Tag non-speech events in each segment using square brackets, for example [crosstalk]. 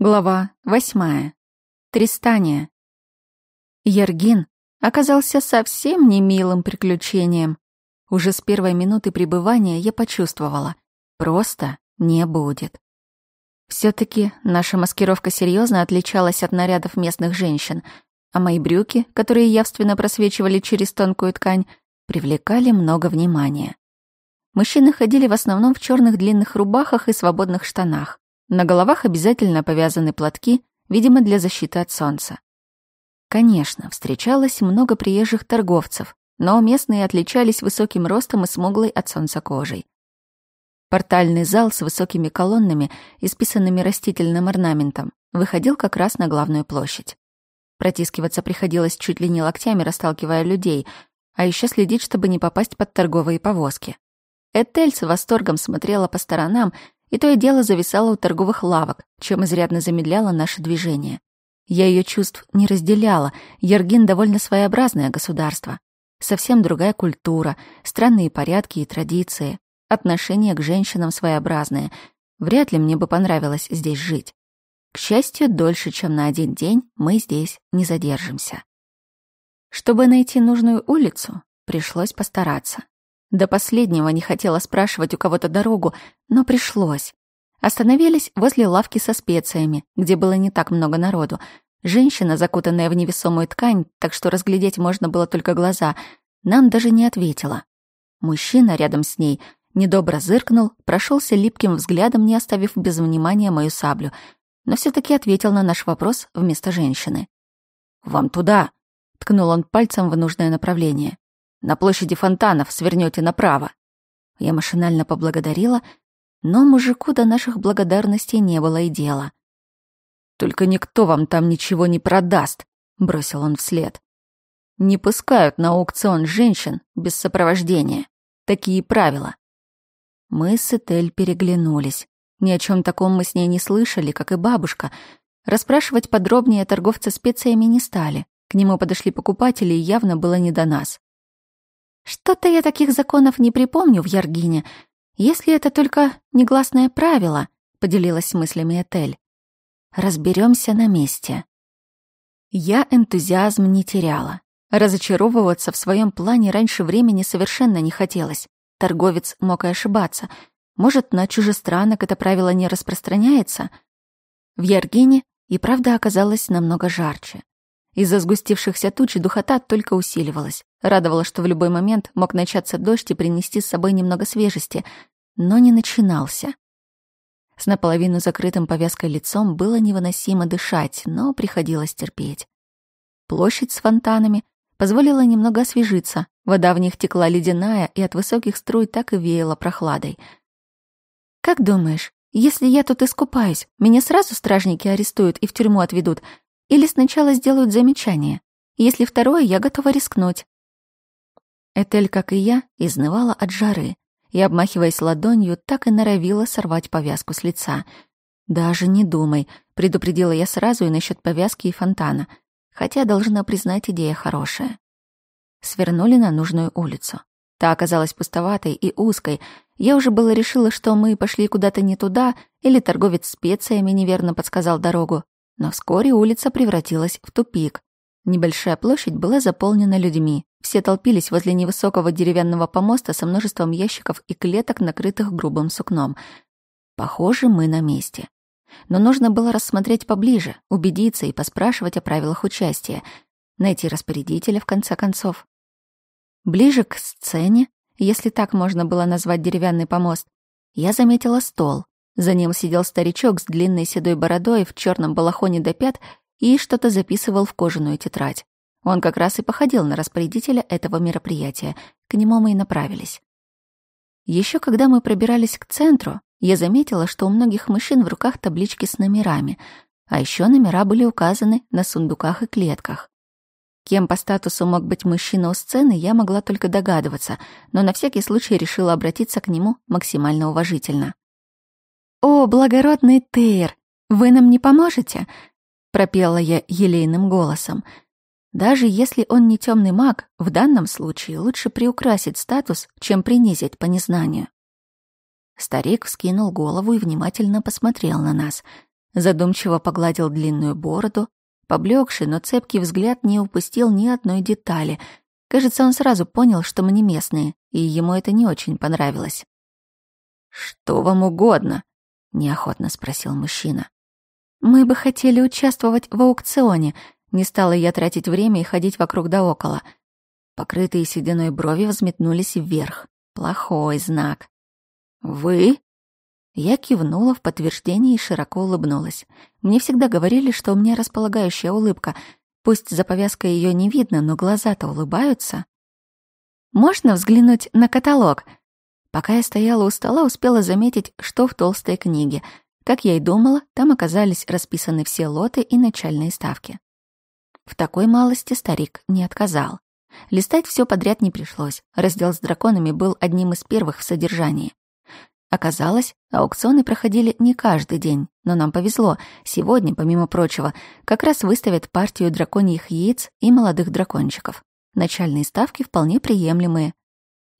Глава восьмая Тристания. Яргин оказался совсем не милым приключением. Уже с первой минуты пребывания я почувствовала. Просто не будет. все таки наша маскировка серьезно отличалась от нарядов местных женщин, а мои брюки, которые явственно просвечивали через тонкую ткань, привлекали много внимания. Мужчины ходили в основном в черных длинных рубахах и свободных штанах. На головах обязательно повязаны платки, видимо, для защиты от солнца. Конечно, встречалось много приезжих торговцев, но местные отличались высоким ростом и смуглой от солнца кожей. Портальный зал с высокими колоннами, исписанными растительным орнаментом, выходил как раз на главную площадь. Протискиваться приходилось чуть ли не локтями, расталкивая людей, а еще следить, чтобы не попасть под торговые повозки. Этель с восторгом смотрела по сторонам и то и дело зависала у торговых лавок, чем изрядно замедляло наше движение. Я ее чувств не разделяла. Ергин довольно своеобразное государство. Совсем другая культура, странные порядки и традиции, отношение к женщинам своеобразное. Вряд ли мне бы понравилось здесь жить. К счастью, дольше, чем на один день, мы здесь не задержимся. Чтобы найти нужную улицу, пришлось постараться. До последнего не хотела спрашивать у кого-то дорогу, но пришлось. Остановились возле лавки со специями, где было не так много народу. Женщина, закутанная в невесомую ткань, так что разглядеть можно было только глаза, нам даже не ответила. Мужчина рядом с ней недобро зыркнул, прошелся липким взглядом, не оставив без внимания мою саблю, но все таки ответил на наш вопрос вместо женщины. «Вам туда!» — ткнул он пальцем в нужное направление. На площади фонтанов свернете направо». Я машинально поблагодарила, но мужику до наших благодарностей не было и дела. «Только никто вам там ничего не продаст», — бросил он вслед. «Не пускают на аукцион женщин без сопровождения. Такие правила». Мы с Этель переглянулись. Ни о чем таком мы с ней не слышали, как и бабушка. Расспрашивать подробнее торговца специями не стали. К нему подошли покупатели, и явно было не до нас. Что-то я таких законов не припомню в Яргине, если это только негласное правило, поделилась мыслями Этель. Разберемся на месте. Я энтузиазм не теряла. Разочаровываться в своем плане раньше времени совершенно не хотелось. Торговец мог и ошибаться. Может, на чужестранок это правило не распространяется? В Яргине и правда оказалось намного жарче. Из-за сгустившихся туч духота только усиливалась. Радовало, что в любой момент мог начаться дождь и принести с собой немного свежести, но не начинался. С наполовину закрытым повязкой лицом было невыносимо дышать, но приходилось терпеть. Площадь с фонтанами позволила немного освежиться. Вода в них текла ледяная, и от высоких струй так и веяло прохладой. «Как думаешь, если я тут искупаюсь, меня сразу стражники арестуют и в тюрьму отведут?» Или сначала сделают замечание. Если второе, я готова рискнуть». Этель, как и я, изнывала от жары и, обмахиваясь ладонью, так и норовила сорвать повязку с лица. «Даже не думай», — предупредила я сразу и насчет повязки и фонтана, хотя, должна признать, идея хорошая. Свернули на нужную улицу. Та оказалась пустоватой и узкой. Я уже было решила, что мы пошли куда-то не туда, или торговец специями неверно подсказал дорогу, но вскоре улица превратилась в тупик. Небольшая площадь была заполнена людьми. Все толпились возле невысокого деревянного помоста со множеством ящиков и клеток, накрытых грубым сукном. Похоже, мы на месте. Но нужно было рассмотреть поближе, убедиться и поспрашивать о правилах участия, найти распорядителя в конце концов. Ближе к сцене, если так можно было назвать деревянный помост, я заметила стол, за ним сидел старичок с длинной седой бородой в черном балахоне до пят и что-то записывал в кожаную тетрадь. Он как раз и походил на распорядителя этого мероприятия. К нему мы и направились. Еще когда мы пробирались к центру, я заметила, что у многих мужчин в руках таблички с номерами, а еще номера были указаны на сундуках и клетках. Кем по статусу мог быть мужчина у сцены, я могла только догадываться, но на всякий случай решила обратиться к нему максимально уважительно. «О, благородный Тейр, вы нам не поможете?» — пропела я елейным голосом. «Даже если он не темный маг, в данном случае лучше приукрасить статус, чем принизить по незнанию». Старик вскинул голову и внимательно посмотрел на нас. Задумчиво погладил длинную бороду. Поблекший, но цепкий взгляд не упустил ни одной детали. Кажется, он сразу понял, что мы не местные, и ему это не очень понравилось. «Что вам угодно?» — неохотно спросил мужчина. «Мы бы хотели участвовать в аукционе», — не стала я тратить время и ходить вокруг да около. Покрытые сединой брови взметнулись вверх. Плохой знак. «Вы?» Я кивнула в подтверждение и широко улыбнулась. Мне всегда говорили, что у меня располагающая улыбка. Пусть за повязкой ее не видно, но глаза-то улыбаются. «Можно взглянуть на каталог?» Пока я стояла у стола, успела заметить, что в толстой книге. Как я и думала, там оказались расписаны все лоты и начальные ставки. В такой малости старик не отказал. Листать все подряд не пришлось. Раздел с драконами был одним из первых в содержании. Оказалось, аукционы проходили не каждый день, но нам повезло. Сегодня, помимо прочего, как раз выставят партию драконьих яиц и молодых дракончиков. Начальные ставки вполне приемлемые,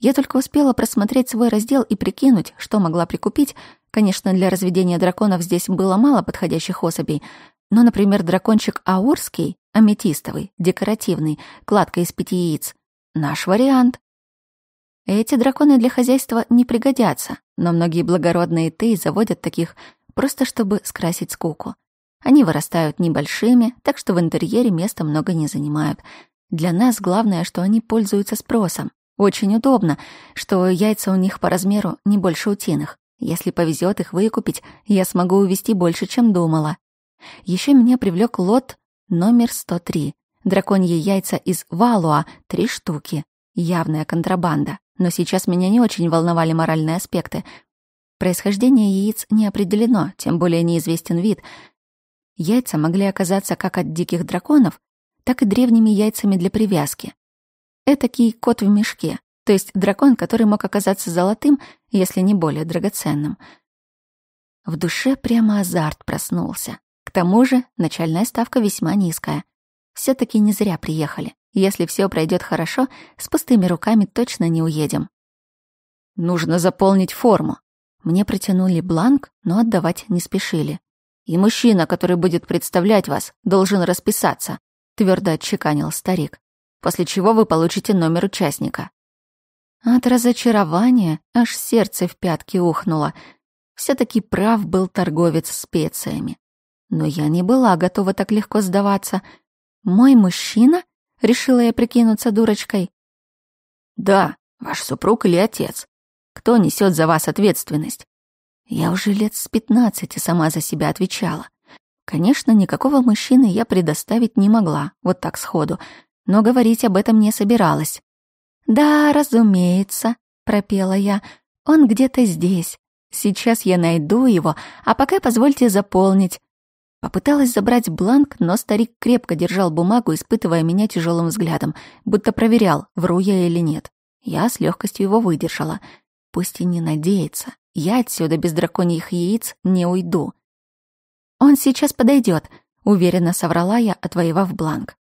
я только успела просмотреть свой раздел и прикинуть, что могла прикупить. Конечно, для разведения драконов здесь было мало подходящих особей, но, например, дракончик аурский, аметистовый, декоративный, кладка из пяти яиц — наш вариант. Эти драконы для хозяйства не пригодятся, но многие благородные ты заводят таких просто чтобы скрасить скуку. Они вырастают небольшими, так что в интерьере места много не занимают. Для нас главное, что они пользуются спросом. Очень удобно, что яйца у них по размеру не больше утиных. Если повезет их выкупить, я смогу увезти больше, чем думала. Еще меня привлек лот номер 103. Драконьи яйца из Валуа, три штуки. Явная контрабанда. Но сейчас меня не очень волновали моральные аспекты. Происхождение яиц не определено, тем более неизвестен вид. Яйца могли оказаться как от диких драконов, так и древними яйцами для привязки. Этакий кот в мешке, то есть дракон, который мог оказаться золотым, если не более драгоценным. В душе прямо азарт проснулся. К тому же начальная ставка весьма низкая. все таки не зря приехали. Если все пройдет хорошо, с пустыми руками точно не уедем. Нужно заполнить форму. Мне протянули бланк, но отдавать не спешили. И мужчина, который будет представлять вас, должен расписаться, твердо отчеканил старик после чего вы получите номер участника. От разочарования аж сердце в пятки ухнуло. все таки прав был торговец специями. Но я не была готова так легко сдаваться. Мой мужчина? Решила я прикинуться дурочкой. Да, ваш супруг или отец. Кто несет за вас ответственность? Я уже лет с пятнадцати сама за себя отвечала. Конечно, никакого мужчины я предоставить не могла, вот так сходу но говорить об этом не собиралась. «Да, разумеется», — пропела я, — «он где-то здесь. Сейчас я найду его, а пока позвольте заполнить». Попыталась забрать бланк, но старик крепко держал бумагу, испытывая меня тяжелым взглядом, будто проверял, вру я или нет. Я с легкостью его выдержала. Пусть и не надеется. Я отсюда без драконьих яиц не уйду. «Он сейчас подойдет», — уверенно соврала я, отвоевав бланк.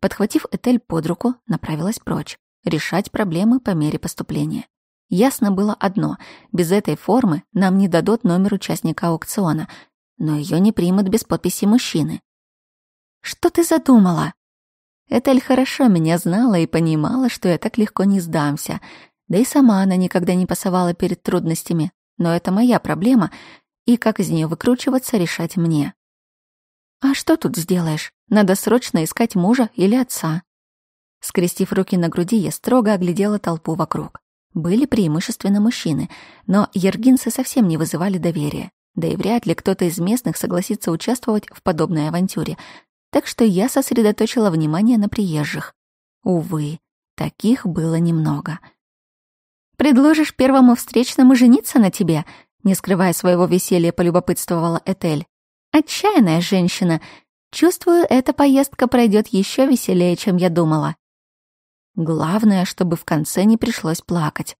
Подхватив Этель под руку, направилась прочь, решать проблемы по мере поступления. Ясно было одно — без этой формы нам не дадут номер участника аукциона, но ее не примут без подписи мужчины. «Что ты задумала?» Этель хорошо меня знала и понимала, что я так легко не сдамся. Да и сама она никогда не пасовала перед трудностями. Но это моя проблема, и как из нее выкручиваться, решать мне. «А что тут сделаешь? Надо срочно искать мужа или отца». Скрестив руки на груди, я строго оглядела толпу вокруг. Были преимущественно мужчины, но ергинцы совсем не вызывали доверия. Да и вряд ли кто-то из местных согласится участвовать в подобной авантюре. Так что я сосредоточила внимание на приезжих. Увы, таких было немного. «Предложишь первому встречному жениться на тебе?» Не скрывая своего веселья, полюбопытствовала Этель. «Отчаянная женщина, Чувствую, эта поездка пройдет еще веселее, чем я думала. Главное, чтобы в конце не пришлось плакать.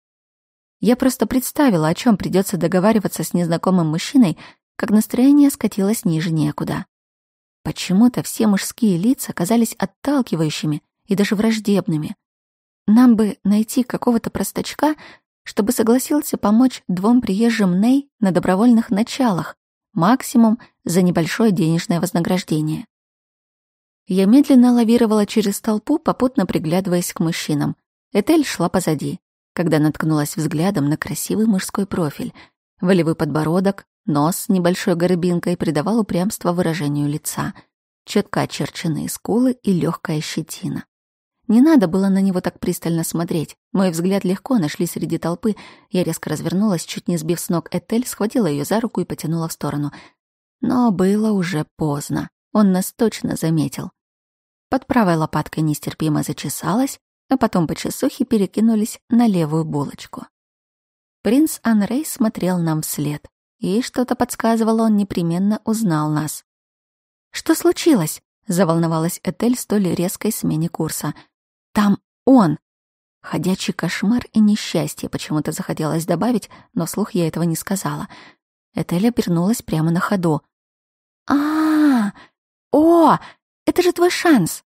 Я просто представила, о чем придется договариваться с незнакомым мужчиной, как настроение скатилось ниже некуда. Почему-то все мужские лица казались отталкивающими и даже враждебными. Нам бы найти какого-то простачка, чтобы согласился помочь двум приезжим Ней на добровольных началах, максимум за небольшое денежное вознаграждение. Я медленно лавировала через толпу, попутно приглядываясь к мужчинам. Этель шла позади, когда наткнулась взглядом на красивый мужской профиль. Волевый подбородок, нос с небольшой горбинкой придавал упрямство выражению лица, четко очерченные скулы и легкая щетина. Не надо было на него так пристально смотреть. Мой взгляд легко нашли среди толпы. Я резко развернулась, чуть не сбив с ног Этель, схватила ее за руку и потянула в сторону. Но было уже поздно. Он нас точно заметил. Под правой лопаткой нестерпимо зачесалась, а потом по часухе перекинулись на левую булочку. Принц Анрей смотрел нам вслед, и что-то подсказывало, он непременно узнал нас. «Что случилось?» — заволновалась Этель столь резкой смене курса — там он!» Ходячий кошмар и несчастье почему-то захотелось добавить, но слух я этого не сказала. Этель обернулась прямо на ходу. а а О! Это же твой шанс!»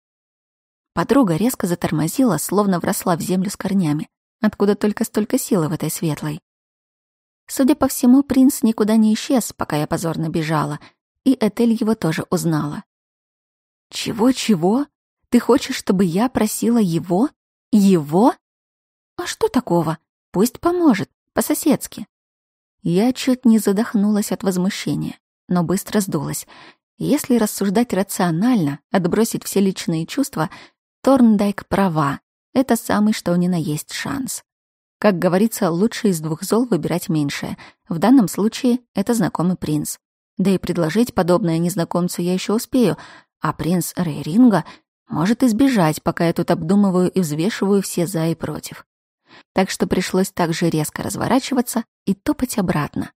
Подруга резко затормозила, словно вросла в землю с корнями. Откуда только столько силы в этой светлой? Судя по всему, принц никуда не исчез, пока я позорно бежала, и Этель его тоже узнала. «Чего-чего?» Ты хочешь, чтобы я просила его? Его? А что такого? Пусть поможет, по-соседски. Я чуть не задохнулась от возмущения, но быстро сдулась. Если рассуждать рационально, отбросить все личные чувства, Торндайк права. Это самый что ни на есть шанс. Как говорится, лучше из двух зол выбирать меньшее. В данном случае это знакомый принц. Да и предложить подобное незнакомцу я еще успею, а принц Рейринга может избежать, пока я тут обдумываю и взвешиваю все «за» и «против». Так что пришлось также резко разворачиваться и топать обратно.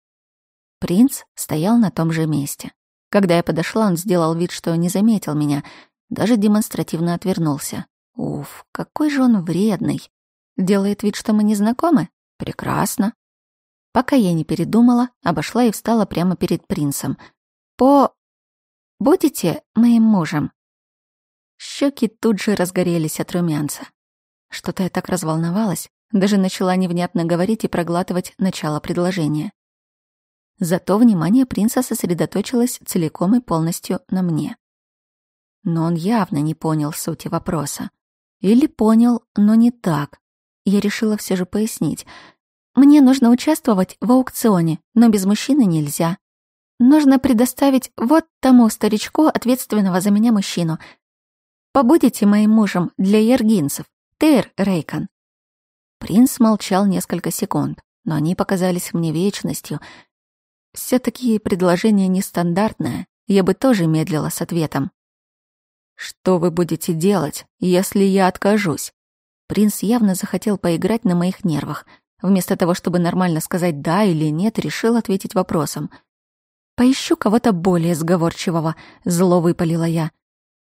Принц стоял на том же месте. Когда я подошла, он сделал вид, что не заметил меня, даже демонстративно отвернулся. Уф, какой же он вредный. Делает вид, что мы не знакомы? Прекрасно. Пока я не передумала, обошла и встала прямо перед принцем. По... Будете моим мужем? Щеки тут же разгорелись от румянца. Что-то я так разволновалась, даже начала невнятно говорить и проглатывать начало предложения. Зато внимание принца сосредоточилось целиком и полностью на мне. Но он явно не понял сути вопроса. Или понял, но не так. Я решила все же пояснить. Мне нужно участвовать в аукционе, но без мужчины нельзя. Нужно предоставить вот тому старичку, ответственного за меня мужчину — Побудете моим мужем для ергинцев, Тейр Рейкон». Принц молчал несколько секунд, но они показались мне вечностью. Все такие предложения нестандартные, я бы тоже медлила с ответом. «Что вы будете делать, если я откажусь?» Принц явно захотел поиграть на моих нервах. Вместо того, чтобы нормально сказать «да» или «нет», решил ответить вопросом. «Поищу кого-то более сговорчивого», — зло выпалила я.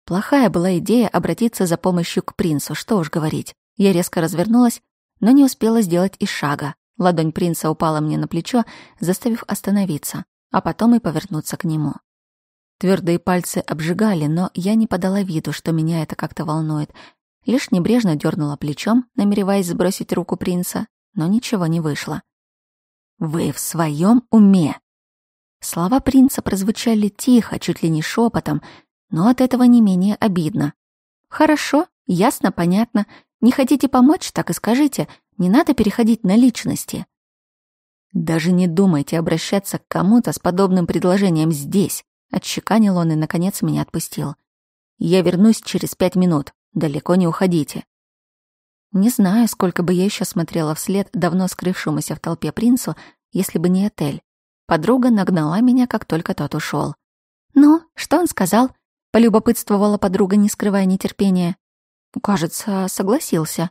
Плохая была идея обратиться за помощью к принцу, что уж говорить. Я резко развернулась, но не успела сделать и шага. Ладонь принца упала мне на плечо, заставив остановиться, а потом и повернуться к нему. Твердые пальцы обжигали, но я не подала виду, что меня это как-то волнует. Лишь небрежно дернула плечом, намереваясь сбросить руку принца, но ничего не вышло. «Вы в своем уме!» Слова принца прозвучали тихо, чуть ли не шепотом, но от этого не менее обидно. Хорошо, ясно, понятно. Не хотите помочь, так и скажите. Не надо переходить на личности. Даже не думайте обращаться к кому-то с подобным предложением здесь. Отщеканил он и, наконец, меня отпустил. Я вернусь через пять минут. Далеко не уходите. Не знаю, сколько бы я еще смотрела вслед давно скрывшемуся в толпе принцу, если бы не отель. Подруга нагнала меня, как только тот ушел. «Ну, что он сказал?» — полюбопытствовала подруга, не скрывая нетерпения. «Кажется, согласился».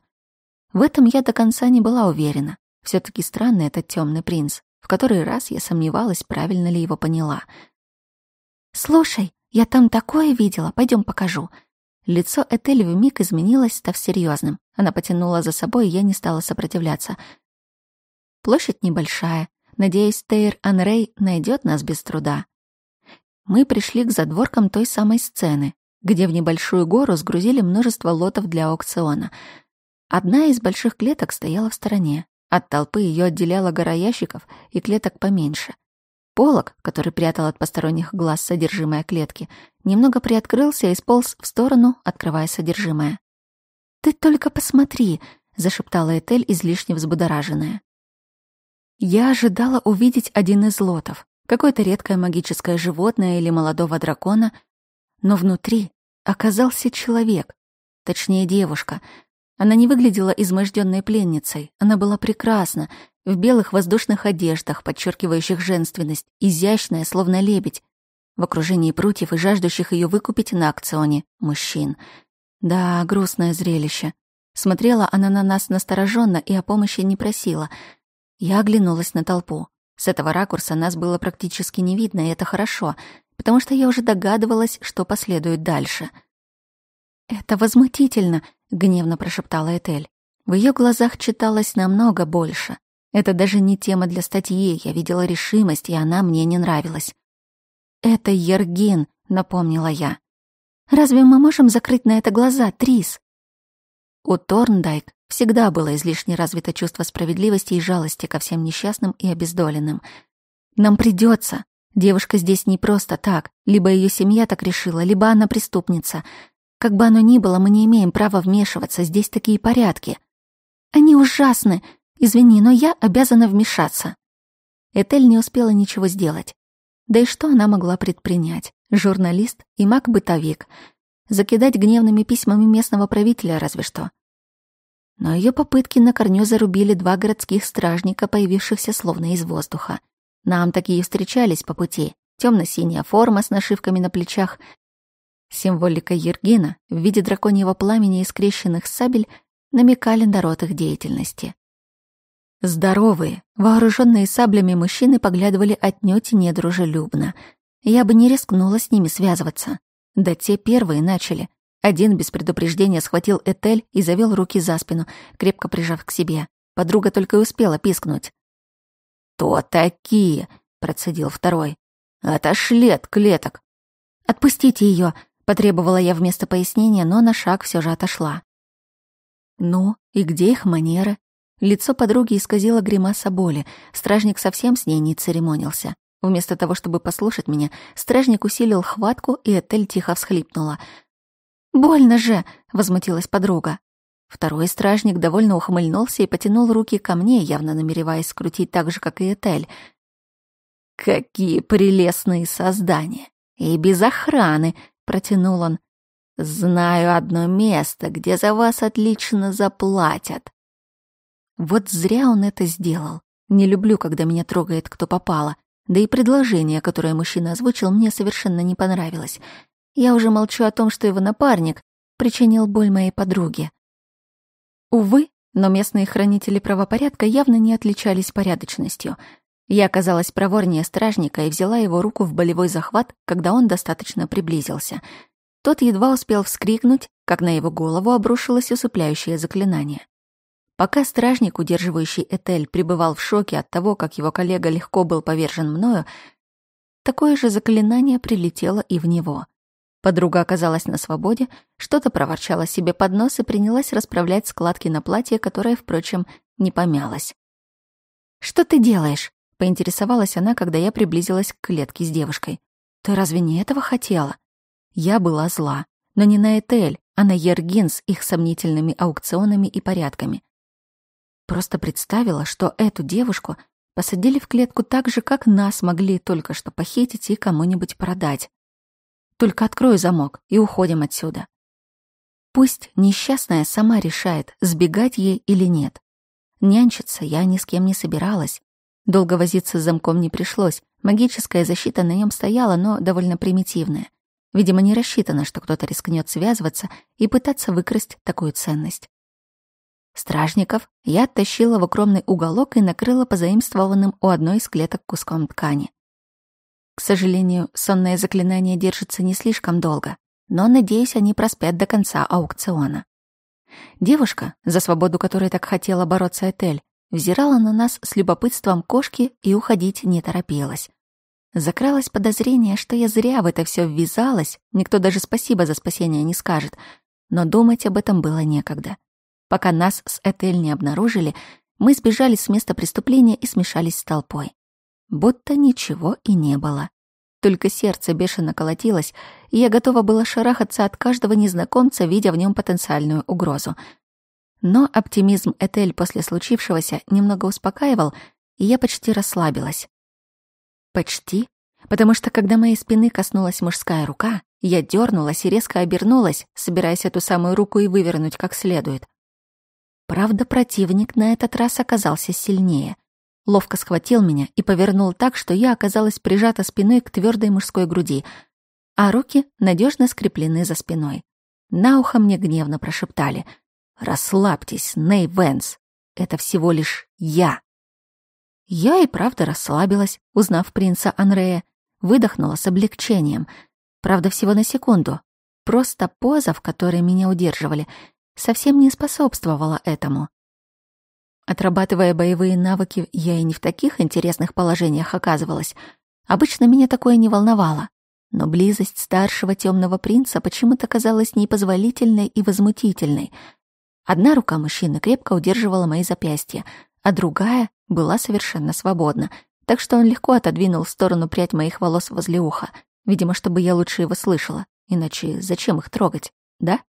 В этом я до конца не была уверена. все таки странный этот темный принц. В который раз я сомневалась, правильно ли его поняла. «Слушай, я там такое видела, пойдем покажу». Лицо Этель вмиг изменилось, став серьезным. Она потянула за собой, и я не стала сопротивляться. Площадь небольшая. Надеюсь, Тейр Анрей найдет нас без труда мы пришли к задворкам той самой сцены, где в небольшую гору сгрузили множество лотов для аукциона. Одна из больших клеток стояла в стороне. От толпы ее отделяла гора ящиков и клеток поменьше. Полок, который прятал от посторонних глаз содержимое клетки, немного приоткрылся и сполз в сторону, открывая содержимое. «Ты только посмотри!» — зашептала Этель, излишне взбудораженная. Я ожидала увидеть один из лотов, какое-то редкое магическое животное или молодого дракона, но внутри оказался человек, точнее девушка. Она не выглядела изможденной пленницей, она была прекрасна, в белых воздушных одеждах, подчеркивающих женственность, изящная, словно лебедь, в окружении прутьев и жаждущих ее выкупить на акционе мужчин. Да, грустное зрелище. Смотрела она на нас настороженно и о помощи не просила. Я оглянулась на толпу. С этого ракурса нас было практически не видно, и это хорошо, потому что я уже догадывалась, что последует дальше. «Это возмутительно», — гневно прошептала Этель. В ее глазах читалось намного больше. Это даже не тема для статьи, я видела решимость, и она мне не нравилась. «Это Ергин», — напомнила я. «Разве мы можем закрыть на это глаза, Трис?» У Торндайк Всегда было излишне развито чувство справедливости и жалости ко всем несчастным и обездоленным. Нам придется. Девушка здесь не просто так. Либо ее семья так решила, либо она преступница. Как бы оно ни было, мы не имеем права вмешиваться, здесь такие порядки. Они ужасны. Извини, но я обязана вмешаться. Этель не успела ничего сделать. Да и что она могла предпринять? Журналист и маг-бытовик. Закидать гневными письмами местного правителя разве что но ее попытки на корню зарубили два городских стражника, появившихся словно из воздуха. Нам такие встречались по пути. Темно-синяя форма с нашивками на плечах, символика Ергена в виде драконьего пламени и скрещенных сабель намекали на рот их деятельности. Здоровые, вооруженные саблями мужчины поглядывали отнюдь недружелюбно. Я бы не рискнула с ними связываться. Да те первые начали — один без предупреждения схватил Этель и завел руки за спину, крепко прижав к себе. Подруга только и успела пискнуть. «Кто такие?» — процедил второй. «Отошли от клеток!» «Отпустите её", — потребовала я вместо пояснения, но на шаг все же отошла. «Ну, и где их манеры?» Лицо подруги исказило гримаса боли. Стражник совсем с ней не церемонился. Вместо того, чтобы послушать меня, стражник усилил хватку, и Этель тихо всхлипнула — «Больно же!» — возмутилась подруга. Второй стражник довольно ухмыльнулся и потянул руки ко мне, явно намереваясь скрутить так же, как и Этель. «Какие прелестные создания! И без охраны!» — протянул он. «Знаю одно место, где за вас отлично заплатят». Вот зря он это сделал. Не люблю, когда меня трогает кто попало. Да и предложение, которое мужчина озвучил, мне совершенно не понравилось — я уже молчу о том, что его напарник причинил боль моей подруге. Увы, но местные хранители правопорядка явно не отличались порядочностью. Я оказалась проворнее стражника и взяла его руку в болевой захват, когда он достаточно приблизился. Тот едва успел вскрикнуть, как на его голову обрушилось усыпляющее заклинание. Пока стражник, удерживающий Этель, пребывал в шоке от того, как его коллега легко был повержен мною, такое же заклинание прилетело и в него — Подруга оказалась на свободе, что-то проворчала себе под нос и принялась расправлять складки на платье, которое, впрочем, не помялось. «Что ты делаешь?» — поинтересовалась она, когда я приблизилась к клетке с девушкой. «Ты разве не этого хотела?» Я была зла, но не на Этель, а на Ергин с их сомнительными аукционами и порядками. Просто представила, что эту девушку посадили в клетку так же, как нас могли только что похитить и кому-нибудь продать. Только открою замок и уходим отсюда. Пусть несчастная сама решает, сбегать ей или нет. Нянчиться я ни с кем не собиралась. Долго возиться с замком не пришлось. Магическая защита на нем стояла, но довольно примитивная. Видимо, не рассчитано, что кто-то рискнет связываться и пытаться выкрасть такую ценность. Стражников я оттащила в укромный уголок и накрыла позаимствованным у одной из клеток куском ткани. К сожалению, сонное заклинание держится не слишком долго, но, надеюсь, они проспят до конца аукциона. Девушка, за свободу которой так хотела бороться Этель, взирала на нас с любопытством кошки и уходить не торопилась. Закралось подозрение, что я зря в это все ввязалась, никто даже спасибо за спасение не скажет, но думать об этом было некогда. Пока нас с Этель не обнаружили, мы сбежали с места преступления и смешались с толпой будто ничего и не было. Только сердце бешено колотилось, и я готова была шарахаться от каждого незнакомца, видя в нем потенциальную угрозу. Но оптимизм Этель после случившегося немного успокаивал, и я почти расслабилась. Почти, потому что когда моей спины коснулась мужская рука, я дернулась и резко обернулась, собираясь эту самую руку и вывернуть как следует. Правда, противник на этот раз оказался сильнее — ловко схватил меня и повернул так, что я оказалась прижата спиной к твердой мужской груди, а руки надежно скреплены за спиной. На ухо мне гневно прошептали «Расслабьтесь, Ней Вэнс, это всего лишь я». Я и правда расслабилась, узнав принца Анрея, выдохнула с облегчением. Правда, всего на секунду. Просто поза, в которой меня удерживали, совсем не способствовала этому. Отрабатывая боевые навыки, я и не в таких интересных положениях оказывалась. Обычно меня такое не волновало. Но близость старшего темного принца почему-то казалась непозволительной и возмутительной. Одна рука мужчины крепко удерживала мои запястья, а другая была совершенно свободна, так что он легко отодвинул в сторону прядь моих волос возле уха, видимо, чтобы я лучше его слышала, иначе зачем их трогать, да?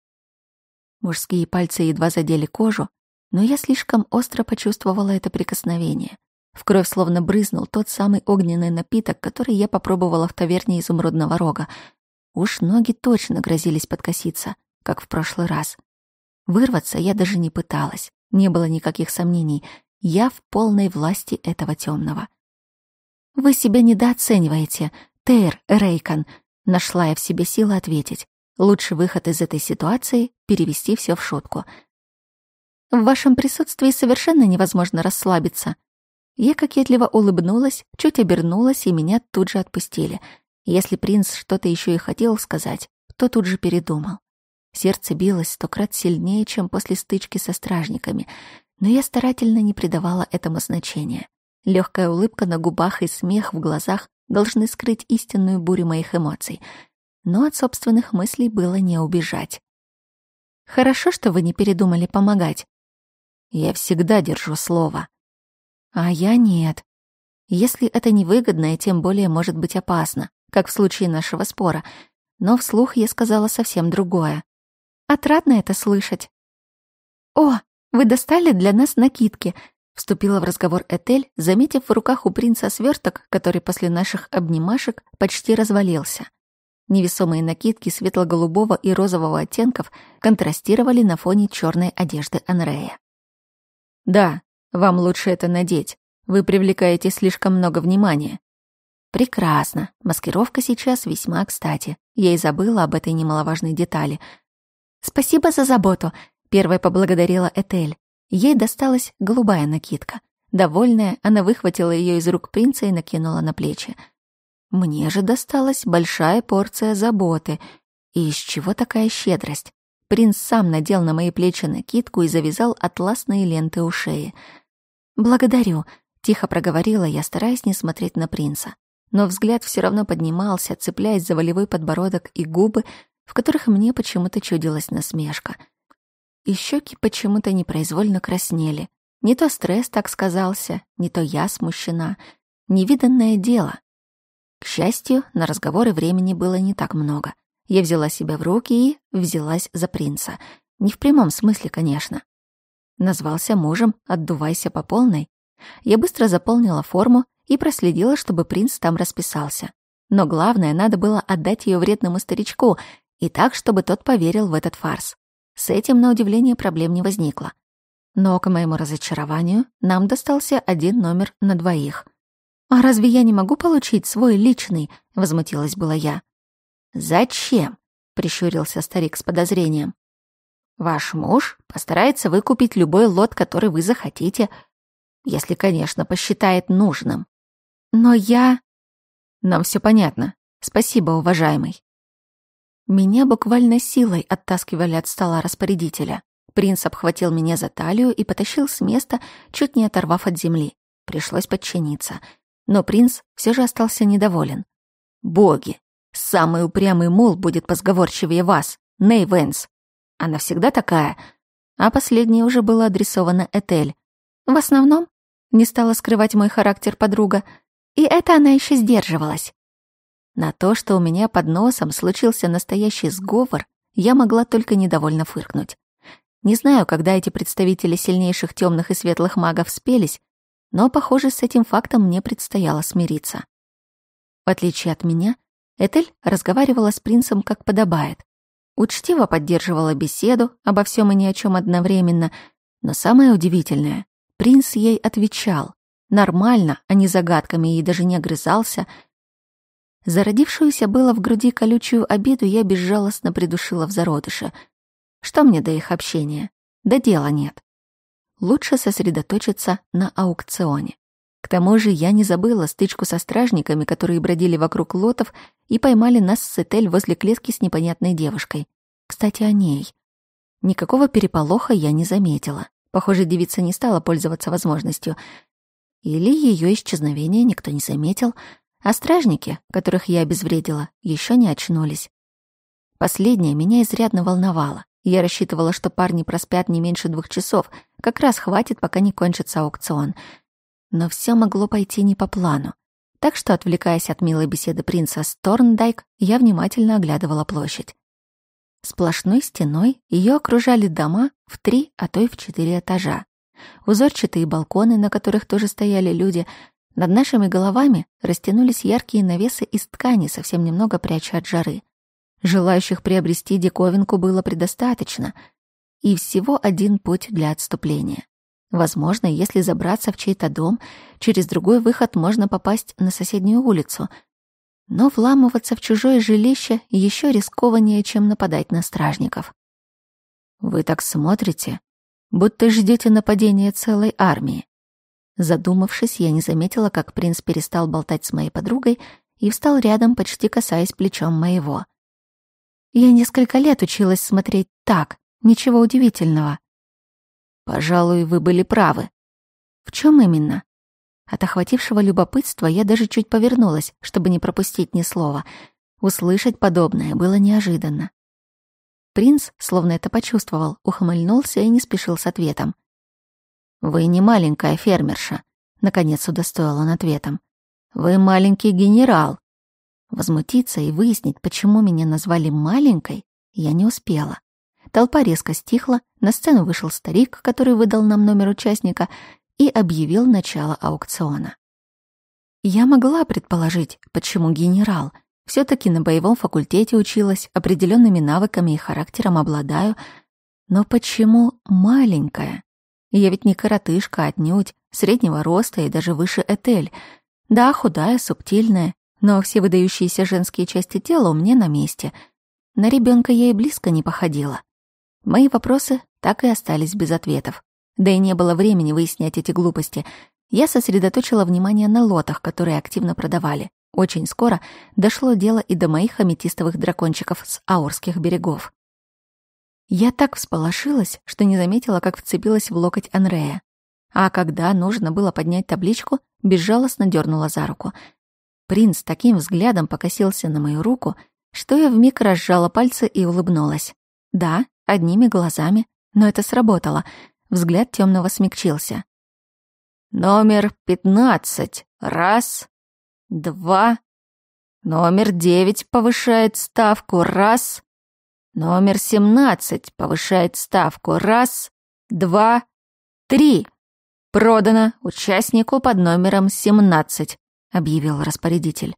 Мужские пальцы едва задели кожу, но я слишком остро почувствовала это прикосновение. В кровь словно брызнул тот самый огненный напиток, который я попробовала в таверне изумрудного рога. Уж ноги точно грозились подкоситься, как в прошлый раз. Вырваться я даже не пыталась, не было никаких сомнений. Я в полной власти этого темного. «Вы себя недооцениваете, Тейр Рейкон», — нашла я в себе силы ответить. Лучший выход из этой ситуации — перевести все в шутку — в вашем присутствии совершенно невозможно расслабиться». Я кокетливо улыбнулась, чуть обернулась, и меня тут же отпустили. Если принц что-то еще и хотел сказать, то тут же передумал. Сердце билось сто крат сильнее, чем после стычки со стражниками, но я старательно не придавала этому значения. Легкая улыбка на губах и смех в глазах должны скрыть истинную бурю моих эмоций. Но от собственных мыслей было не убежать. «Хорошо, что вы не передумали помогать», я всегда держу слово. А я нет. Если это невыгодно и тем более может быть опасно, как в случае нашего спора. Но вслух я сказала совсем другое. Отрадно это слышать. «О, вы достали для нас накидки», — вступила в разговор Этель, заметив в руках у принца сверток, который после наших обнимашек почти развалился. Невесомые накидки светло-голубого и розового оттенков контрастировали на фоне черной одежды Анрея. Да, вам лучше это надеть. Вы привлекаете слишком много внимания. Прекрасно. Маскировка сейчас весьма кстати. Я и забыла об этой немаловажной детали. Спасибо за заботу. Первая поблагодарила Этель. Ей досталась голубая накидка. Довольная, она выхватила ее из рук принца и накинула на плечи. Мне же досталась большая порция заботы. И из чего такая щедрость? Принц сам надел на мои плечи накидку и завязал атласные ленты у шеи. «Благодарю», — тихо проговорила я, стараясь не смотреть на принца. Но взгляд все равно поднимался, цепляясь за волевой подбородок и губы, в которых мне почему-то чудилась насмешка. И щеки почему-то непроизвольно краснели. Не то стресс так сказался, не то я смущена. Невиданное дело. К счастью, на разговоры времени было не так много. Я взяла себя в руки и взялась за принца. Не в прямом смысле, конечно. Назвался мужем «Отдувайся по полной». Я быстро заполнила форму и проследила, чтобы принц там расписался. Но главное, надо было отдать ее вредному старичку, и так, чтобы тот поверил в этот фарс. С этим, на удивление, проблем не возникло. Но, к моему разочарованию, нам достался один номер на двоих. «А разве я не могу получить свой личный?» — возмутилась была я. «Зачем?» — прищурился старик с подозрением. «Ваш муж постарается выкупить любой лот, который вы захотите, если, конечно, посчитает нужным. Но я...» «Нам все понятно. Спасибо, уважаемый». Меня буквально силой оттаскивали от стола распорядителя. Принц обхватил меня за талию и потащил с места, чуть не оторвав от земли. Пришлось подчиниться. Но принц все же остался недоволен. «Боги! Самый упрямый мол будет позговорчивее вас, Ней Вэнс. Она всегда такая. А последнее уже было адресовано Этель. В основном, не стала скрывать мой характер подруга, и это она еще сдерживалась. На то, что у меня под носом случился настоящий сговор, я могла только недовольно фыркнуть. Не знаю, когда эти представители сильнейших темных и светлых магов спелись, но, похоже, с этим фактом мне предстояло смириться. В отличие от меня, Этель разговаривала с принцем как подобает. Учтиво поддерживала беседу обо всем и ни о чем одновременно, но самое удивительное — принц ей отвечал. Нормально, а не загадками, и даже не огрызался. Зародившуюся было в груди колючую обиду я безжалостно придушила в зародыше. Что мне до их общения? Да дела нет. Лучше сосредоточиться на аукционе. К тому же я не забыла стычку со стражниками, которые бродили вокруг лотов и поймали нас с Этель возле клетки с непонятной девушкой. Кстати, о ней. Никакого переполоха я не заметила. Похоже, девица не стала пользоваться возможностью. Или ее исчезновение никто не заметил, а стражники, которых я обезвредила, еще не очнулись. Последнее меня изрядно волновало. Я рассчитывала, что парни проспят не меньше двух часов. Как раз хватит, пока не кончится аукцион — но все могло пойти не по плану. Так что, отвлекаясь от милой беседы принца Сторндайк, я внимательно оглядывала площадь. Сплошной стеной ее окружали дома в три, а то и в четыре этажа. Узорчатые балконы, на которых тоже стояли люди, над нашими головами растянулись яркие навесы из ткани, совсем немного пряча от жары. Желающих приобрести диковинку было предостаточно, и всего один путь для отступления. Возможно, если забраться в чей-то дом, через другой выход можно попасть на соседнюю улицу. Но вламываться в чужое жилище еще рискованнее, чем нападать на стражников. Вы так смотрите, будто ждете нападения целой армии. Задумавшись, я не заметила, как принц перестал болтать с моей подругой и встал рядом, почти касаясь плечом моего. Я несколько лет училась смотреть так, ничего удивительного. Пожалуй, вы были правы. В чем именно? От охватившего любопытства я даже чуть повернулась, чтобы не пропустить ни слова. Услышать подобное было неожиданно. Принц, словно это почувствовал, ухмыльнулся и не спешил с ответом. «Вы не маленькая фермерша», — наконец удостоил он ответом. «Вы маленький генерал». Возмутиться и выяснить, почему меня назвали маленькой, я не успела. Толпа резко стихла, на сцену вышел старик, который выдал нам номер участника и объявил начало аукциона. Я могла предположить, почему генерал. все таки на боевом факультете училась, определенными навыками и характером обладаю. Но почему маленькая? Я ведь не коротышка отнюдь, среднего роста и даже выше Этель. Да, худая, субтильная, но все выдающиеся женские части тела у меня на месте. На ребенка я и близко не походила. Мои вопросы так и остались без ответов. Да и не было времени выяснять эти глупости. Я сосредоточила внимание на лотах, которые активно продавали. Очень скоро дошло дело и до моих аметистовых дракончиков с Аурских берегов. Я так всполошилась, что не заметила, как вцепилась в локоть Анрея. А когда нужно было поднять табличку, безжалостно дернула за руку. Принц таким взглядом покосился на мою руку, что я вмиг разжала пальцы и улыбнулась. Да, одними глазами, но это сработало. Взгляд темного смягчился. «Номер пятнадцать. Раз. Два. Номер девять повышает ставку. Раз. Номер семнадцать повышает ставку. Раз. Два. Три. Продано участнику под номером семнадцать», — объявил распорядитель.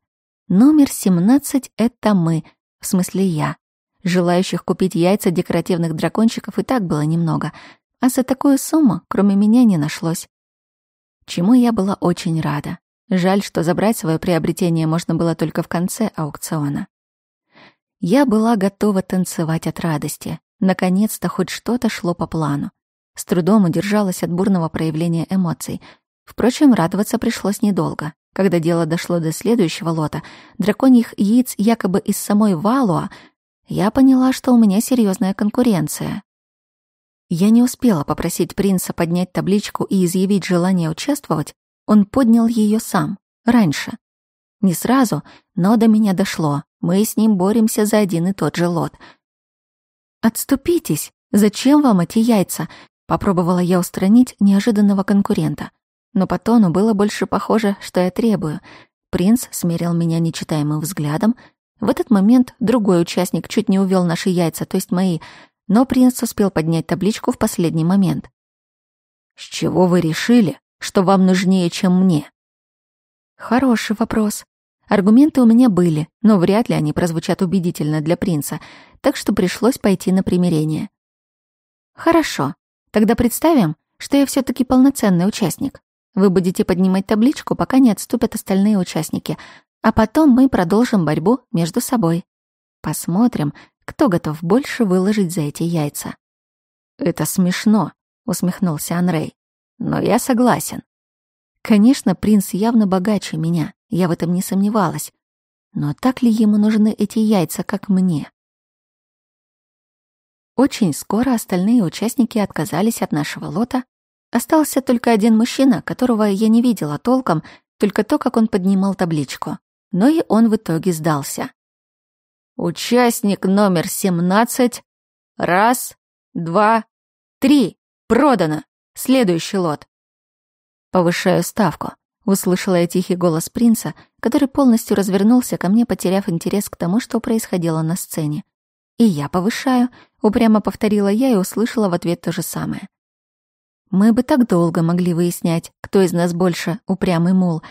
«Номер семнадцать — это мы, в смысле я». Желающих купить яйца декоративных дракончиков и так было немного, а за такую сумму, кроме меня, не нашлось. Чему я была очень рада. Жаль, что забрать свое приобретение можно было только в конце аукциона. Я была готова танцевать от радости. Наконец-то хоть что-то шло по плану. С трудом удержалась от бурного проявления эмоций. Впрочем, радоваться пришлось недолго. Когда дело дошло до следующего лота, драконьих яиц якобы из самой Валуа я поняла, что у меня серьезная конкуренция. Я не успела попросить принца поднять табличку и изъявить желание участвовать, он поднял ее сам, раньше. Не сразу, но до меня дошло. Мы с ним боремся за один и тот же лот. «Отступитесь! Зачем вам эти яйца?» Попробовала я устранить неожиданного конкурента. Но по тону было больше похоже, что я требую. Принц смерил меня нечитаемым взглядом, в этот момент другой участник чуть не увёл наши яйца, то есть мои, но принц успел поднять табличку в последний момент. «С чего вы решили, что вам нужнее, чем мне?» «Хороший вопрос», Аргументы у меня были, но вряд ли они прозвучат убедительно для принца, так что пришлось пойти на примирение. Хорошо. Тогда представим, что я всё-таки полноценный участник. Вы будете поднимать табличку, пока не отступят остальные участники, а потом мы продолжим борьбу между собой. Посмотрим, кто готов больше выложить за эти яйца. «Это смешно», — усмехнулся Анрей. «Но я согласен». Конечно, принц явно богаче меня, я в этом не сомневалась. Но так ли ему нужны эти яйца, как мне? Очень скоро остальные участники отказались от нашего лота. Остался только один мужчина, которого я не видела толком, только то, как он поднимал табличку но и он в итоге сдался. «Участник номер 17. Раз, два, три. Продано. Следующий лот». «Повышаю ставку», — услышала я тихий голос принца, который полностью развернулся ко мне, потеряв интерес к тому, что происходило на сцене. «И я повышаю», — упрямо повторила я и услышала в ответ то же самое. Мы бы так долго могли выяснять, кто из нас больше упрямый мул,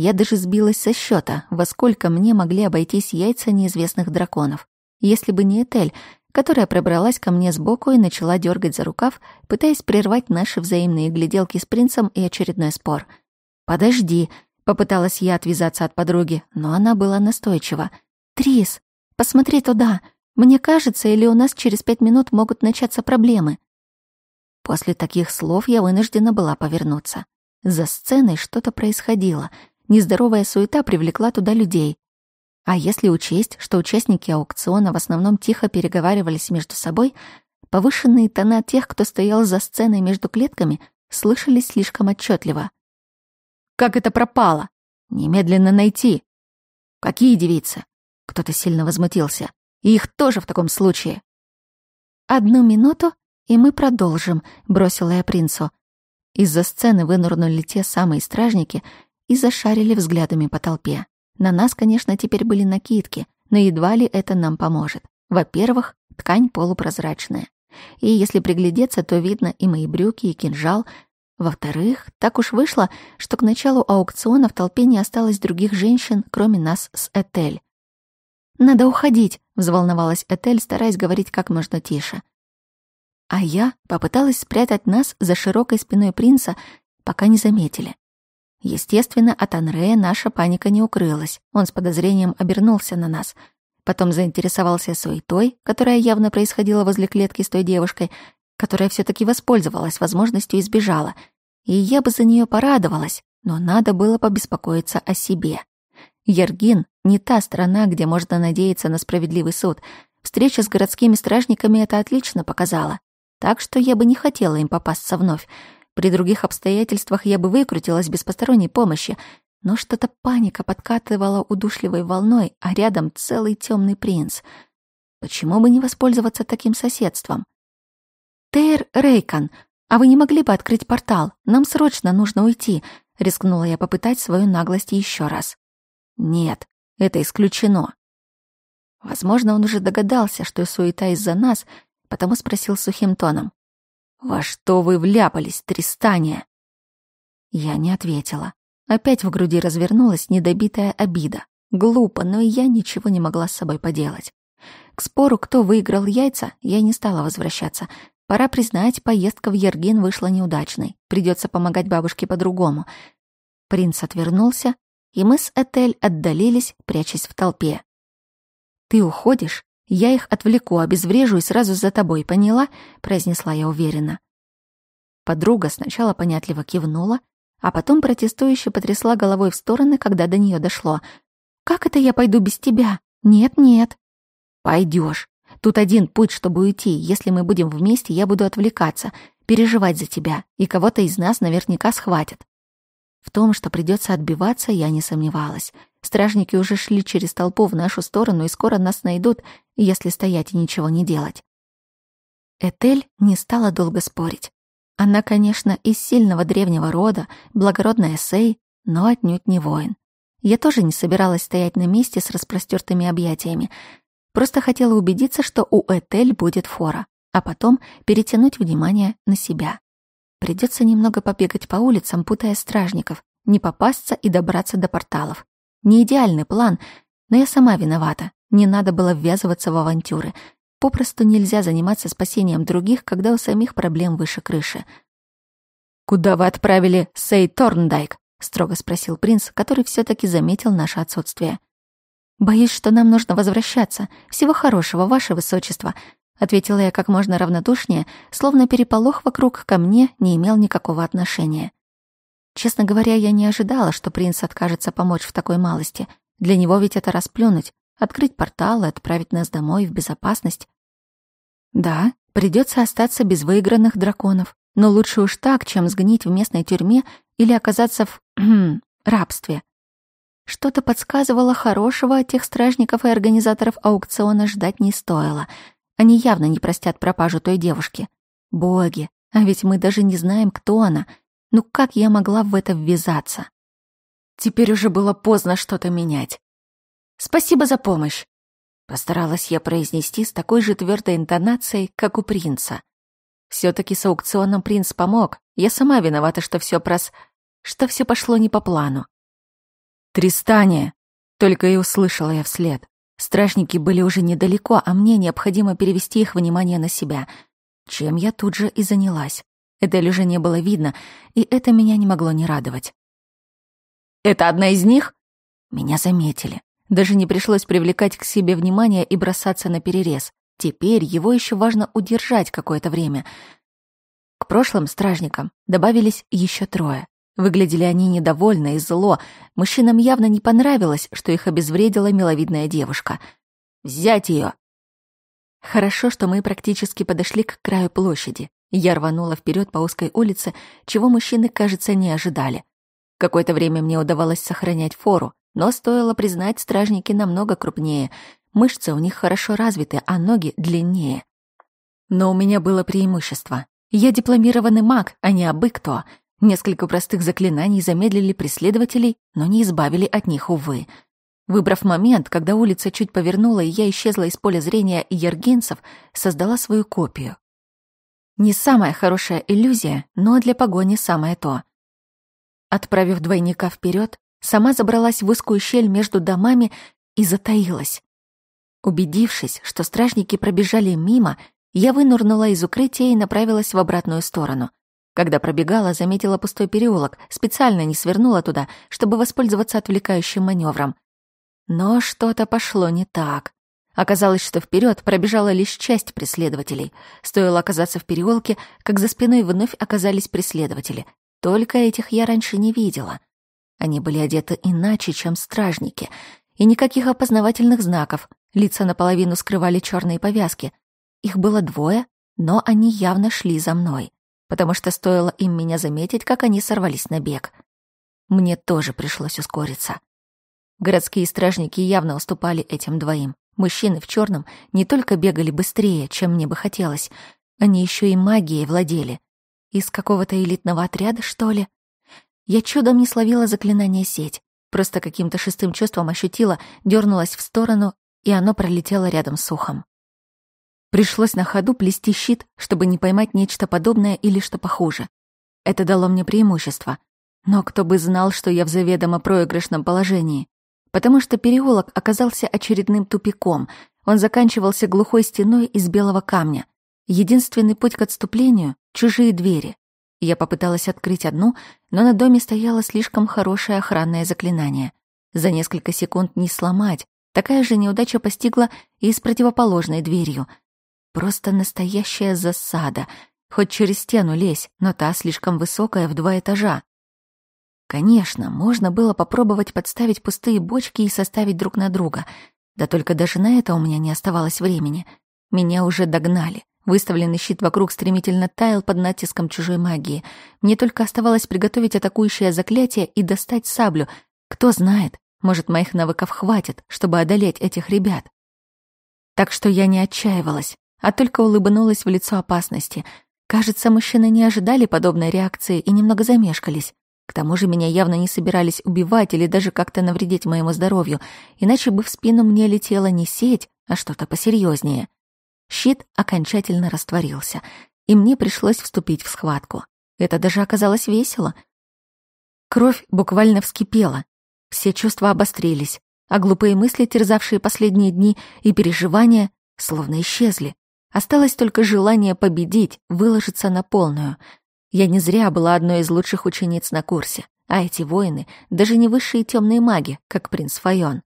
я даже сбилась со счета, во сколько мне могли обойтись яйца неизвестных драконов, если бы не Этель, которая пробралась ко мне сбоку и начала дергать за рукав, пытаясь прервать наши взаимные гляделки с принцем и очередной спор. «Подожди», — попыталась я отвязаться от подруги, но она была настойчива. «Трис, посмотри туда. Мне кажется, или у нас через пять минут могут начаться проблемы». После таких слов я вынуждена была повернуться. За сценой что-то происходило — нездоровая суета привлекла туда людей. А если учесть, что участники аукциона в основном тихо переговаривались между собой, повышенные тона тех, кто стоял за сценой между клетками, слышались слишком отчетливо. «Как это пропало? Немедленно найти!» «Какие девицы?» Кто-то сильно возмутился. «И их тоже в таком случае!» «Одну минуту, и мы продолжим», — бросила я принцу. Из-за сцены вынырнули те самые стражники, и зашарили взглядами по толпе. На нас, конечно, теперь были накидки, но едва ли это нам поможет. Во-первых, ткань полупрозрачная. И если приглядеться, то видно и мои брюки, и кинжал. Во-вторых, так уж вышло, что к началу аукциона в толпе не осталось других женщин, кроме нас с Этель. «Надо уходить», — взволновалась Этель, стараясь говорить как можно тише. А я попыталась спрятать нас за широкой спиной принца, пока не заметили. Естественно, от Анрея наша паника не укрылась. Он с подозрением обернулся на нас. Потом заинтересовался суетой, которая явно происходила возле клетки с той девушкой, которая все таки воспользовалась возможностью и сбежала. И я бы за нее порадовалась, но надо было побеспокоиться о себе. Ергин — не та страна, где можно надеяться на справедливый суд. Встреча с городскими стражниками это отлично показала. Так что я бы не хотела им попасться вновь. При других обстоятельствах я бы выкрутилась без посторонней помощи, но что-то паника подкатывала удушливой волной, а рядом целый темный принц. Почему бы не воспользоваться таким соседством? «Тейр Рейкон, а вы не могли бы открыть портал? Нам срочно нужно уйти», — рискнула я попытать свою наглость еще раз. «Нет, это исключено». Возможно, он уже догадался, что суета из-за нас, потому спросил сухим тоном. «Во что вы вляпались, Тристания?» Я не ответила. Опять в груди развернулась недобитая обида. Глупо, но я ничего не могла с собой поделать. К спору, кто выиграл яйца, я не стала возвращаться. Пора признать, поездка в Ергин вышла неудачной. Придется помогать бабушке по-другому. Принц отвернулся, и мы с Этель отдалились, прячась в толпе. «Ты уходишь?» «Я их отвлеку, а обезврежу и сразу за тобой, поняла?» — произнесла я уверенно. Подруга сначала понятливо кивнула, а потом протестующе потрясла головой в стороны, когда до нее дошло. «Как это я пойду без тебя? Нет-нет». «Пойдешь. Тут один путь, чтобы уйти. Если мы будем вместе, я буду отвлекаться, переживать за тебя, и кого-то из нас наверняка схватит. В том, что придется отбиваться, я не сомневалась. Стражники уже шли через толпу в нашу сторону и скоро нас найдут, если стоять и ничего не делать. Этель не стала долго спорить. Она, конечно, из сильного древнего рода, благородная сей, но отнюдь не воин. Я тоже не собиралась стоять на месте с распростертыми объятиями. Просто хотела убедиться, что у Этель будет фора, а потом перетянуть внимание на себя. Придется немного побегать по улицам, путая стражников, не попасться и добраться до порталов. Не идеальный план, но я сама виновата. Не надо было ввязываться в авантюры. Попросту нельзя заниматься спасением других, когда у самих проблем выше крыши. «Куда вы отправили Сей Торндайк?» — строго спросил принц, который все таки заметил наше отсутствие. «Боюсь, что нам нужно возвращаться. Всего хорошего, ваше высочество», Ответила я как можно равнодушнее, словно переполох вокруг ко мне не имел никакого отношения. Честно говоря, я не ожидала, что принц откажется помочь в такой малости. Для него ведь это расплюнуть, открыть портал и отправить нас домой в безопасность. Да, придется остаться без выигранных драконов, но лучше уж так, чем сгнить в местной тюрьме или оказаться в [clears throat] рабстве. Что-то подсказывало хорошего от тех стражников и организаторов аукциона ждать не стоило — они явно не простят пропажу той девушки. Боги, а ведь мы даже не знаем, кто она. Ну как я могла в это ввязаться? Теперь уже было поздно что-то менять. Спасибо за помощь. Постаралась я произнести с такой же твердой интонацией, как у принца. Все-таки с аукционом принц помог. Я сама виновата, что все прос... что все пошло не по плану. «Тристание!» — только и услышала я вслед. Стражники были уже недалеко, а мне необходимо перевести их внимание на себя, чем я тут же и занялась. Эдель уже не было видно, и это меня не могло не радовать. «Это одна из них?» Меня заметили. Даже не пришлось привлекать к себе внимание и бросаться на перерез. Теперь его еще важно удержать какое-то время. К прошлым стражникам добавились еще трое. Выглядели они недовольно и зло. Мужчинам явно не понравилось, что их обезвредила миловидная девушка. «Взять ее!» Хорошо, что мы практически подошли к краю площади. Я рванула вперед по узкой улице, чего мужчины, кажется, не ожидали. Какое-то время мне удавалось сохранять фору, но стоило признать, стражники намного крупнее. Мышцы у них хорошо развиты, а ноги длиннее. Но у меня было преимущество. Я дипломированный маг, а не абы кто — Несколько простых заклинаний замедлили преследователей, но не избавили от них, увы. Выбрав момент, когда улица чуть повернула, и я исчезла из поля зрения ергенцев, создала свою копию. Не самая хорошая иллюзия, но для погони самое то. Отправив двойника вперед, сама забралась в узкую щель между домами и затаилась. Убедившись, что стражники пробежали мимо, я вынырнула из укрытия и направилась в обратную сторону — когда пробегала, заметила пустой переулок, специально не свернула туда, чтобы воспользоваться отвлекающим маневром. Но что-то пошло не так. Оказалось, что вперед пробежала лишь часть преследователей. Стоило оказаться в переулке, как за спиной вновь оказались преследователи. Только этих я раньше не видела. Они были одеты иначе, чем стражники, и никаких опознавательных знаков. Лица наполовину скрывали черные повязки. Их было двое, но они явно шли за мной потому что стоило им меня заметить, как они сорвались на бег. Мне тоже пришлось ускориться. Городские стражники явно уступали этим двоим. Мужчины в черном не только бегали быстрее, чем мне бы хотелось, они еще и магией владели. Из какого-то элитного отряда, что ли? Я чудом не словила заклинание сеть. Просто каким-то шестым чувством ощутила, дернулась в сторону, и оно пролетело рядом с ухом. Пришлось на ходу плести щит, чтобы не поймать нечто подобное или что похуже. Это дало мне преимущество. Но кто бы знал, что я в заведомо проигрышном положении. Потому что переулок оказался очередным тупиком. Он заканчивался глухой стеной из белого камня. Единственный путь к отступлению — чужие двери. Я попыталась открыть одну, но на доме стояло слишком хорошее охранное заклинание. За несколько секунд не сломать. Такая же неудача постигла и с противоположной дверью — просто настоящая засада. Хоть через стену лезь, но та слишком высокая в два этажа. Конечно, можно было попробовать подставить пустые бочки и составить друг на друга. Да только даже на это у меня не оставалось времени. Меня уже догнали. Выставленный щит вокруг стремительно таял под натиском чужой магии. Мне только оставалось приготовить атакующее заклятие и достать саблю. Кто знает, может, моих навыков хватит, чтобы одолеть этих ребят. Так что я не отчаивалась а только улыбнулась в лицо опасности. Кажется, мужчины не ожидали подобной реакции и немного замешкались. К тому же меня явно не собирались убивать или даже как-то навредить моему здоровью, иначе бы в спину мне летела не сеть, а что-то посерьезнее. Щит окончательно растворился, и мне пришлось вступить в схватку. Это даже оказалось весело. Кровь буквально вскипела. Все чувства обострились, а глупые мысли, терзавшие последние дни, и переживания словно исчезли. Осталось только желание победить, выложиться на полную. Я не зря была одной из лучших учениц на курсе, а эти воины даже не высшие темные маги, как принц Файон.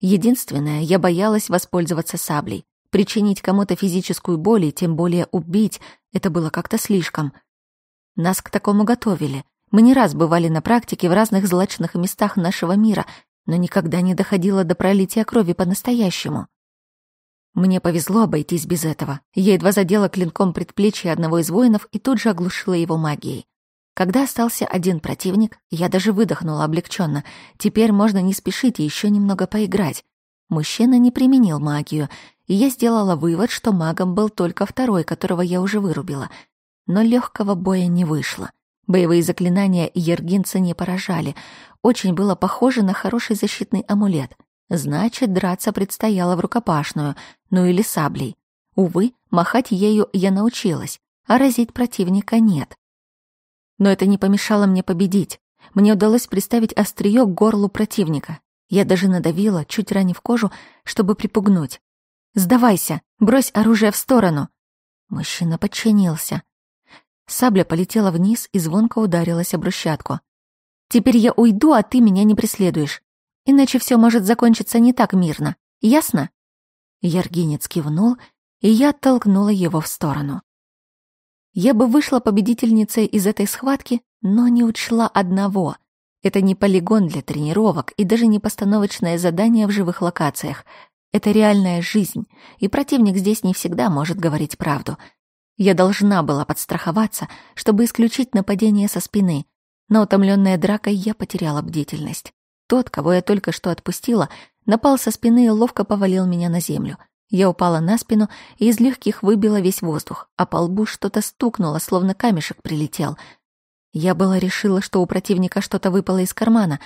Единственное, я боялась воспользоваться саблей. Причинить кому-то физическую боль и тем более убить — это было как-то слишком. Нас к такому готовили. Мы не раз бывали на практике в разных злачных местах нашего мира, но никогда не доходило до пролития крови по-настоящему. Мне повезло обойтись без этого. Я едва задела клинком предплечье одного из воинов и тут же оглушила его магией. Когда остался один противник, я даже выдохнула облегченно. Теперь можно не спешить и еще немного поиграть. Мужчина не применил магию, и я сделала вывод, что магом был только второй, которого я уже вырубила. Но легкого боя не вышло. Боевые заклинания Ергинца не поражали. Очень было похоже на хороший защитный амулет — Значит, драться предстояло в рукопашную, ну или саблей. Увы, махать ею я научилась, а разить противника нет. Но это не помешало мне победить. Мне удалось приставить острие к горлу противника. Я даже надавила, чуть ранив кожу, чтобы припугнуть. «Сдавайся! Брось оружие в сторону!» Мужчина подчинился. Сабля полетела вниз и звонко ударилась об брусчатку. «Теперь я уйду, а ты меня не преследуешь иначе все может закончиться не так мирно. Ясно?» Ергинец кивнул, и я оттолкнула его в сторону. Я бы вышла победительницей из этой схватки, но не учла одного. Это не полигон для тренировок и даже не постановочное задание в живых локациях. Это реальная жизнь, и противник здесь не всегда может говорить правду. Я должна была подстраховаться, чтобы исключить нападение со спины, но утомленная дракой я потеряла бдительность. Тот, кого я только что отпустила, напал со спины и ловко повалил меня на землю. Я упала на спину и из легких выбила весь воздух, а по лбу что-то стукнуло, словно камешек прилетел. Я была решила, что у противника что-то выпало из кармана,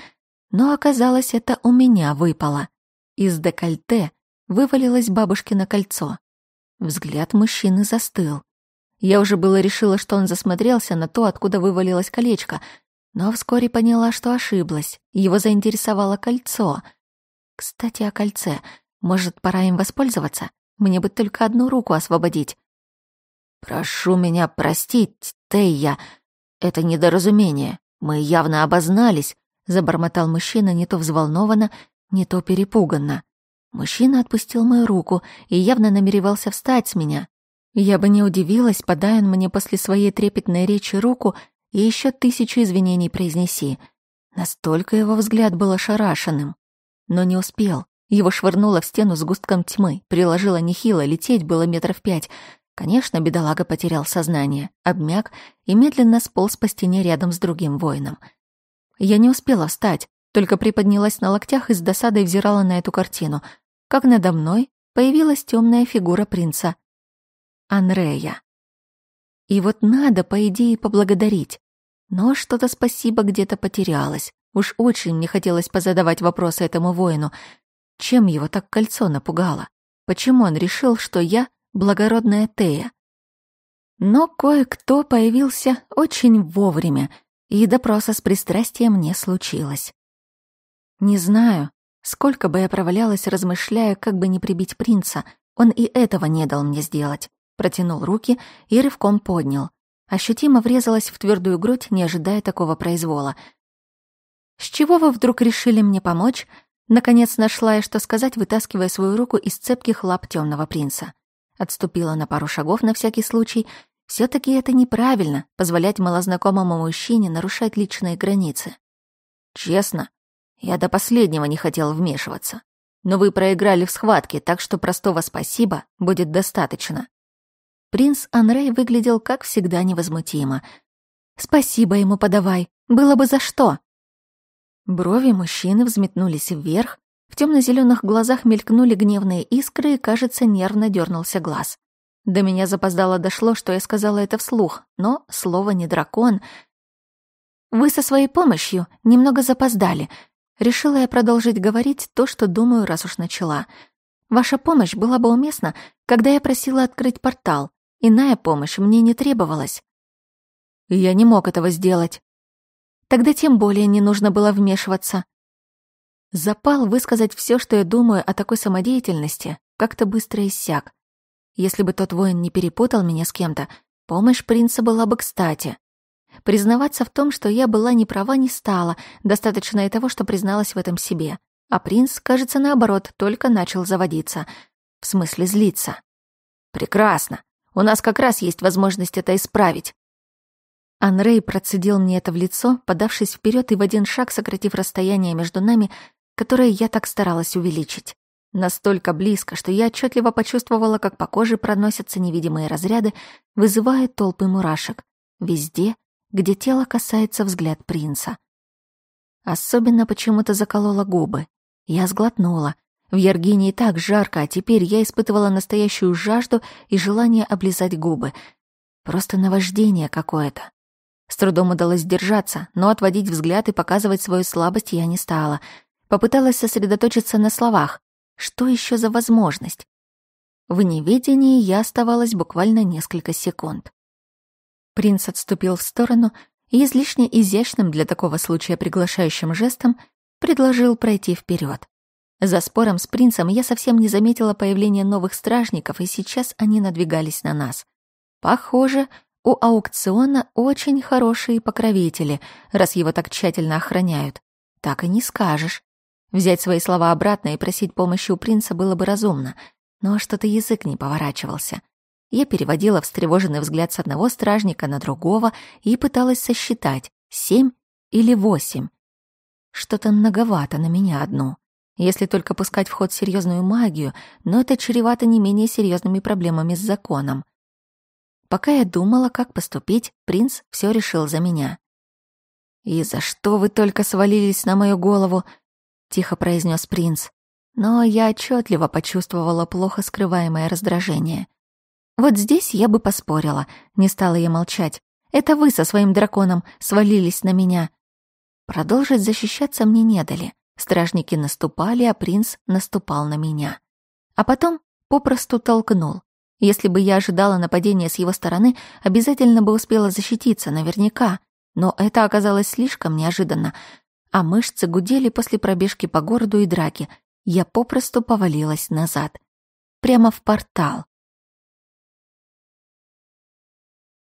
но оказалось, это у меня выпало. Из декольте вывалилось бабушкино кольцо. Взгляд мужчины застыл. Я уже было решила, что он засмотрелся на то, откуда вывалилось колечко — но вскоре поняла, что ошиблась. Его заинтересовало кольцо. Кстати, о кольце. Может, пора им воспользоваться? Мне бы только одну руку освободить. Прошу меня простить, Тейя. Это недоразумение. Мы явно обознались, забормотал мужчина не то взволнованно, не то перепуганно. Мужчина отпустил мою руку и явно намеревался встать с меня. Я бы не удивилась, подай он мне после своей трепетной речи руку, и еще тысячу извинений произнеси». Настолько его взгляд был ошарашенным. Но не успел. Его швырнуло в стену с густком тьмы, приложило нехило, лететь было метров пять. Конечно, бедолага потерял сознание, обмяк и медленно сполз по стене рядом с другим воином. Я не успела встать, только приподнялась на локтях и с досадой взирала на эту картину. Как надо мной появилась темная фигура принца Анрея. И вот надо, по идее, поблагодарить. Но что-то спасибо где-то потерялось. Уж очень мне хотелось позадавать вопросы этому воину. Чем его так кольцо напугало? Почему он решил, что я благородная Тея? Но кое-кто появился очень вовремя, и допроса с пристрастием не случилось. Не знаю, сколько бы я провалялась, размышляя, как бы не прибить принца, он и этого не дал мне сделать протянул руки и рывком поднял. А ощутимо врезалась в твердую грудь, не ожидая такого произвола. «С чего вы вдруг решили мне помочь?» Наконец нашла я, что сказать, вытаскивая свою руку из цепких лап темного принца. Отступила на пару шагов на всякий случай. все таки это неправильно — позволять малознакомому мужчине нарушать личные границы. Честно, я до последнего не хотел вмешиваться. Но вы проиграли в схватке, так что простого спасибо будет достаточно. Принц Анрей выглядел, как всегда, невозмутимо. «Спасибо ему подавай, было бы за что!» Брови мужчины взметнулись вверх, в темно зеленых глазах мелькнули гневные искры и, кажется, нервно дернулся глаз. До меня запоздало дошло, что я сказала это вслух, но слово не дракон. «Вы со своей помощью немного запоздали», Решила я продолжить говорить то, что думаю, раз уж начала. Ваша помощь была бы уместна, когда я просила открыть портал. Иная помощь мне не требовалась. Я не мог этого сделать. Тогда тем более не нужно было вмешиваться. Запал высказать все, что я думаю о такой самодеятельности, как-то быстро иссяк. Если бы тот воин не перепутал меня с кем-то, помощь принца была бы кстати. Признаваться в том, что я была не права, не стала, достаточно и того, что призналась в этом себе. А принц, кажется, наоборот, только начал заводиться. В смысле злиться. «Прекрасно. У нас как раз есть возможность это исправить». Анрей процедил мне это в лицо, подавшись вперед и в один шаг сократив расстояние между нами, которое я так старалась увеличить. Настолько близко, что я отчетливо почувствовала, как по коже проносятся невидимые разряды, вызывая толпы мурашек. Везде, где тело касается взгляд принца. Особенно почему-то заколола губы. Я сглотнула — в Яргинии так жарко, а теперь я испытывала настоящую жажду и желание облизать губы. Просто наваждение какое-то. С трудом удалось держаться, но отводить взгляд и показывать свою слабость я не стала. Попыталась сосредоточиться на словах. Что еще за возможность? В неведении я оставалась буквально несколько секунд. Принц отступил в сторону и излишне изящным для такого случая приглашающим жестом предложил пройти вперед. За спором с принцем я совсем не заметила появления новых стражников, и сейчас они надвигались на нас. Похоже, у аукциона очень хорошие покровители, раз его так тщательно охраняют. Так и не скажешь. Взять свои слова обратно и просить помощи у принца было бы разумно, но что-то язык не поворачивался. Я переводила встревоженный взгляд с одного стражника на другого и пыталась сосчитать, семь или восемь. Что-то многовато на меня одну. Если только пускать в ход серьезную магию, но это чревато не менее серьезными проблемами с законом. Пока я думала, как поступить, принц все решил за меня. «И за что вы только свалились на мою голову?» — тихо произнес принц. Но я отчетливо почувствовала плохо скрываемое раздражение. Вот здесь я бы поспорила, не стала я молчать. Это вы со своим драконом свалились на меня. Продолжить защищаться мне не дали. Стражники наступали, а принц наступал на меня. А потом попросту толкнул. Если бы я ожидала нападения с его стороны, обязательно бы успела защититься, наверняка. Но это оказалось слишком неожиданно. А мышцы гудели после пробежки по городу и драки. Я попросту повалилась назад. Прямо в портал.